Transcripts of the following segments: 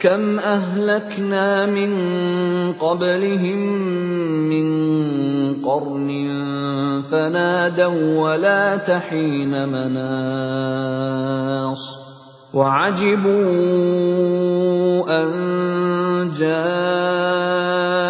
كم أهلكنا من قبلهم من قرن فنادوا ولا تحين مناص وعجبوا أن جاءهم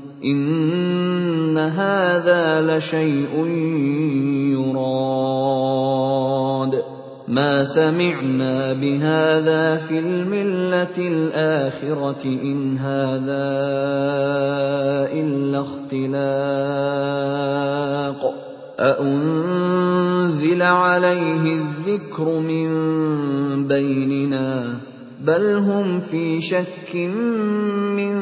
إن هذا لشيء يراد ما سمعنا بهذا في المله الاخره ان هذا الا اختلاق اانزل عليه الذكر من بيننا بل هم في شك من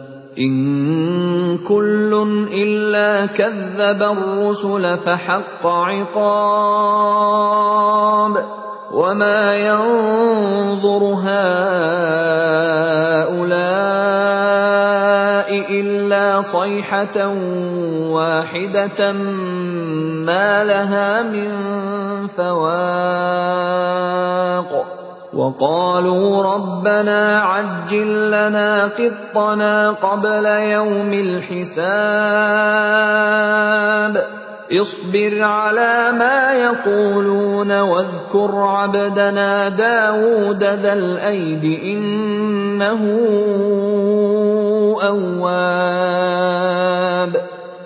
إن كل إلا كذب الرسل فحق عقاب وما ينظر هؤلاء إلا صيحة واحدة ما لها من فواق وقالوا ربنا عجل لنا قطنا قبل يوم الحساب. اصبر على ما يقولون واذكر عبدنا داود ذا الأيد إنه أواب.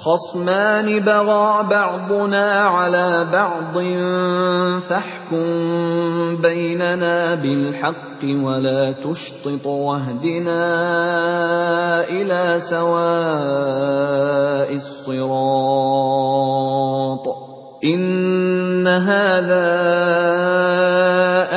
خصمان بغى بعضنا على بعض فاحكم بيننا بالحق ولا تشطط واهدنا إلى سواء الصراط. إن هذا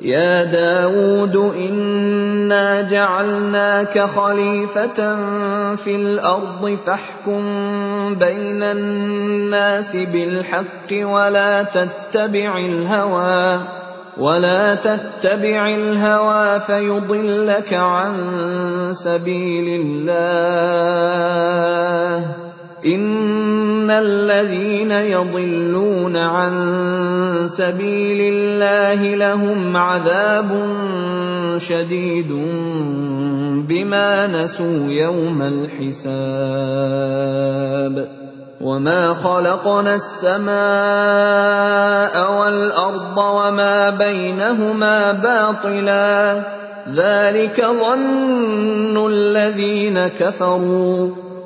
يا داود إنا جعلناك خليفة في الأرض فاحكم بين الناس بالحق ولا تتبع الهوى ولا تتبع الهوى فيضلك عن سبيل الله. ان الذين يضلون عن سبيل الله لهم عذاب شديد بما نسوا يوم الحساب وما خلقنا السماء والارض وما بينهما باطلا ذلك ظن الذين كفروا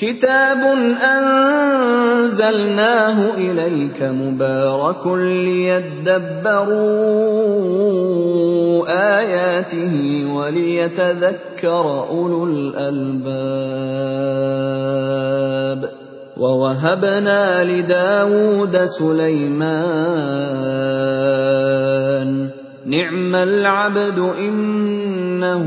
كتاب أنزلناه إليك مبارك ليدبروا آياته وليتذكر أولو الألباب ووهبنا لداود سليمان نعم العبد إنه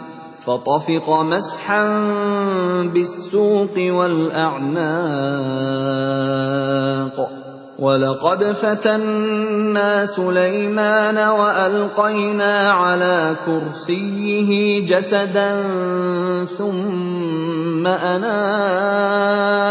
فطفق مسحا بالسوق والأعناق. ولقد فتنا سليمان وألقينا على كرسيه جسدا ثم اناب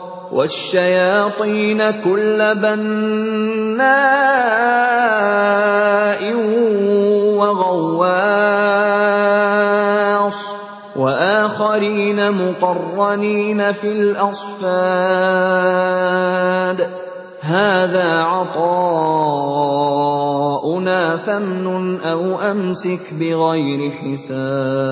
والشياطين كل بناء وغواص وآخرين مقرنين في الأصفاد هذا عطاؤنا فامنن أو أمسك بغير حساب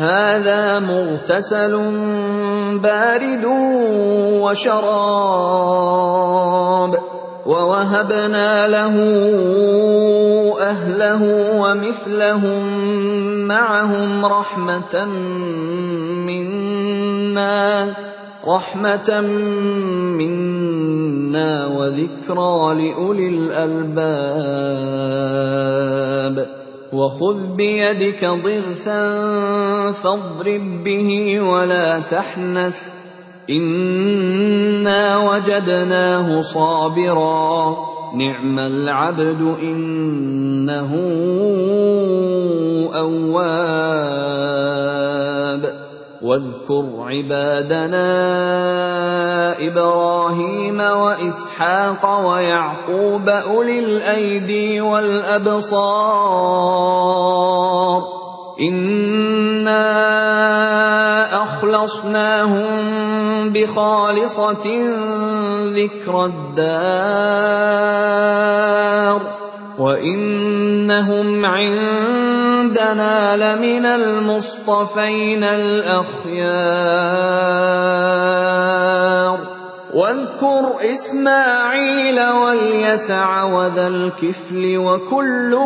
هذا مغتسل بارد وشراب ووهبنا له أهله ومثلهم مَّعَهُمْ رَحْمَةً مِّنَّا وَذِكْرَىٰ لِأُولِي الْأَلْبَابِ. وَخُذْ بِيَدِكَ ضِغْثًا فَاضْرِب بِّهِ وَلَا تَحْنَثْ ۗ. إِنَّا وَجَدْنَاهُ صَابِرًا ۚ. نِّعْمَ الْعَبْدُ ۖ إِنَّهُ أَوَّابٌ. واذكر عبادنا إبراهيم وإسحاق ويعقوب أولي الأيدي والأبصار إنا أخلصناهم بخالصة ذكر الدار وَإِنَّهُمْ عِندَنَا لَمِنَ الْمُصْطَفَيْنَ الْأَخْيَارِ. وَاذْكُرْ إِسْمَاعِيلَ وَالْيَسَعَ وَذَا الْكِفْلِ وَكُلٌّ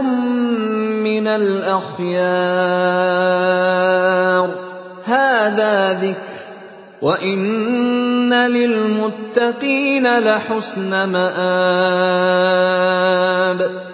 مِّنَ الْأَخْيَارِ. هَٰذَا ذِكْرٌ. وَإِنَّ لِلْمُتَّقِينَ لَحُسْنَ مَآبٍ.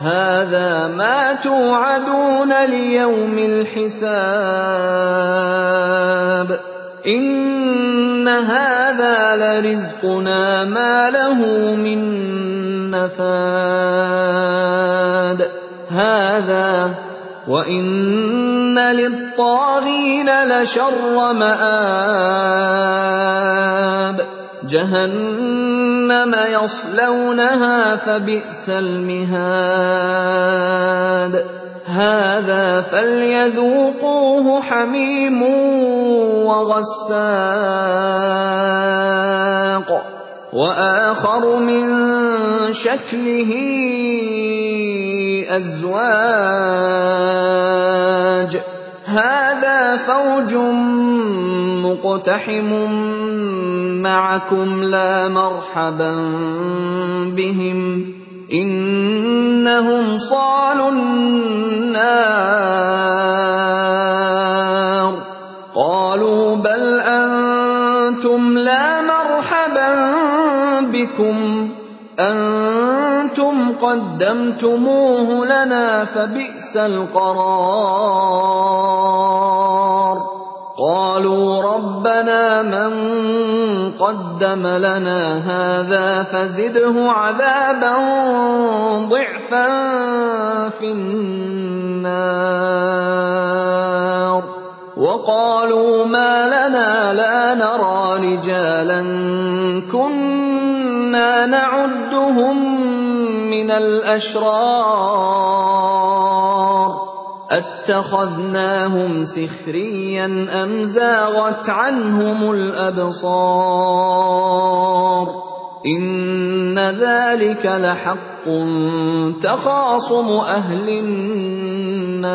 هَٰذَا مَا تُوعَدُونَ لِيَوْمِ الْحِسَابِ. إِنَّ هَٰذَا لَرِزْقُنَا مَا لَهُ مِن نَّفَادٍ. هَٰذَا وَإِنَّ لِلطَّاغِينَ لَشَرَّ مَآبٍ. جَهَنَّمَ يَصْلَوْنَهَا فَبِئْسَ الْمِهَادُ. هَٰذَا فَلْيَذُوقُوهُ حَمِيمٌ وَغَسَّاقٌ. وَآخَرُ مِن شَكْلِهِ أَزْوَاجٌ. هَٰذَا فَوْجٌ مُّقْتَحِمٌ مَّعَكُمْ لَا مَرْحَبًا بِهِمْ ۚ إِنَّهُمْ صَالُو النَّارِ قَالُوا بَلْ أَنتُمْ لَا مَرْحَبًا بِكُمْ قَدَّمْتُمُوهُ لَنَا فَبِئْسَ الْقَرَارُ. قَالُوا رَبَّنَا مَن قَدَّمَ لَنَا هَٰذَا فَزِدْهُ عَذَابًا ضِعْفًا فِي النَّارِ. وَقَالُوا مَا لَنَا لَا نَرَىٰ رِجَالًا كُنَّا نَعُدُّهُم مِّنَ الْأَشْرَارِ أَتَّخَذْنَاهُمْ سِخْرِيًّا أَمْ زَاغَتْ عَنْهُمُ الْأَبْصَارُ إِنَّ ذَٰلِكَ لَحَقٌّ تَخَاصُمُ أَهْلِ النَّارِ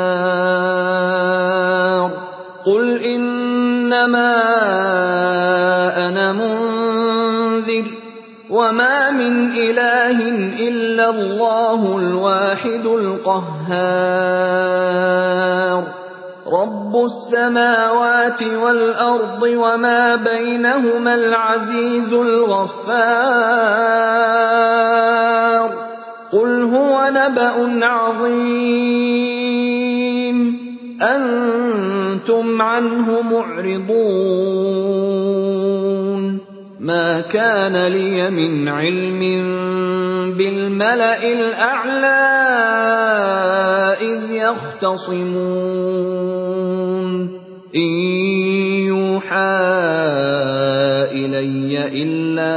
قُلْ إِنَّمَا أَنَا مُنذِرٌ وَمَا مِنْ إِلَٰهٍ إِلَّا اللَّهُ الْوَاحِدُ الْقَهَّارُ. رَبُّ السَّمَاوَاتِ وَالْأَرْضِ وَمَا بَيْنَهُمَا الْعَزِيزُ الْغَفَّارُ. قُلْ هُوَ نَبَأٌ عَظِيمٌ. أَنتُمْ عَنْهُ مُعْرِضُونَ. مَا كَانَ لِيَ مِنْ عِلْمٍ بِالْمَلَإِ الْأَعْلَىٰ إِذْ يَخْتَصِمُونَ إِن يُوحَىٰ إِلَيَّ إِلَّا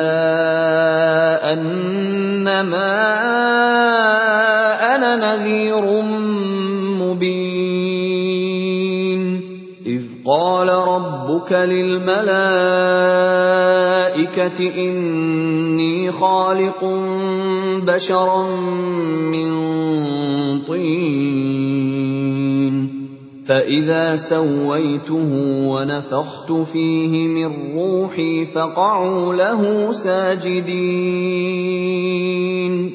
أَنَّمَا رَبُّكَ لِلْمَلَائِكَةِ إِنِّي خَالِقٌ بَشَرًا مِّن طِينٍ. فَإِذَا سَوَّيْتُهُ وَنَفَخْتُ فِيهِ مِن رُّوحِي فَقَعُوا لَهُ سَاجِدِينَ.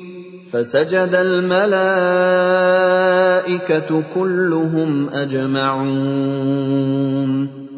فَسَجَدَ الْمَلَائِكَةُ كُلُّهُمْ أَجْمَعُونَ.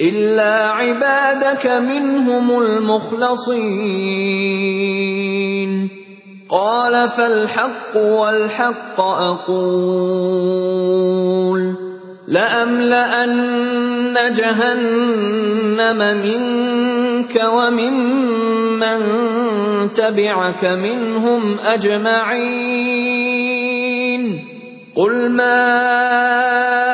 إِلَّا عِبَادَكَ مِنْهُمُ الْمُخْلَصِينَ. قَالَ فَالْحَقُّ وَالْحَقَّ أَقُولُ لَأَمْلَأَنَّ جَهَنَّمَ مِنكَ وَمِمَّن تَبِعَكَ مِنْهُمْ أَجْمَعِينَ. قُلْ مَا